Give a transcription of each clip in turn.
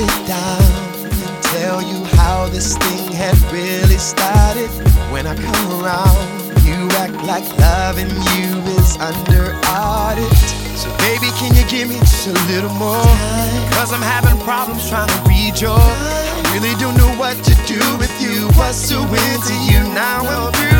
sit down and tell you how this thing had really started. When I come around, you act like loving you is under audit. So baby, can you give me just a little more? Cause I'm having problems trying to read your. I really don't know what to do with you. What's so into you now? I'm through.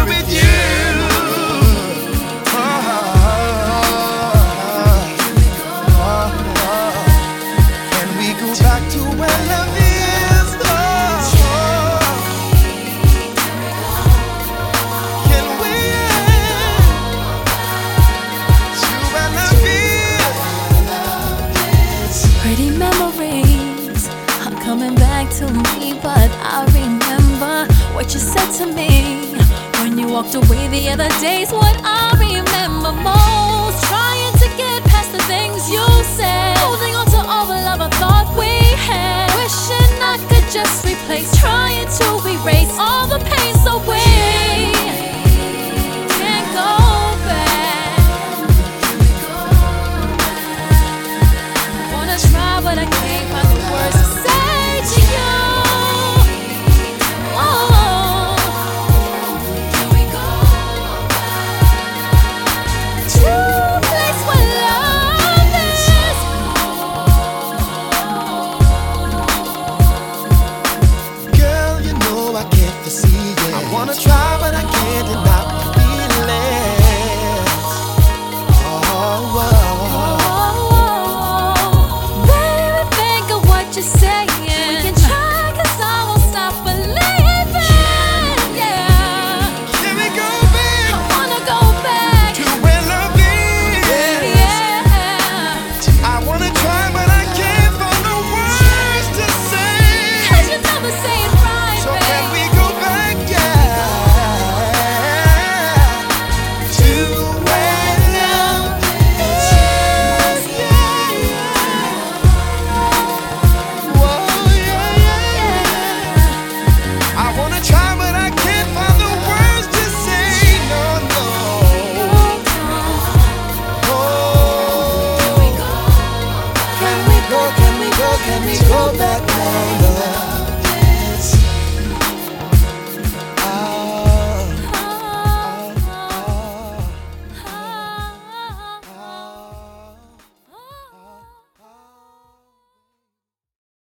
but I remember what you said to me when you walked away the other day's what I remember. see can we go back now?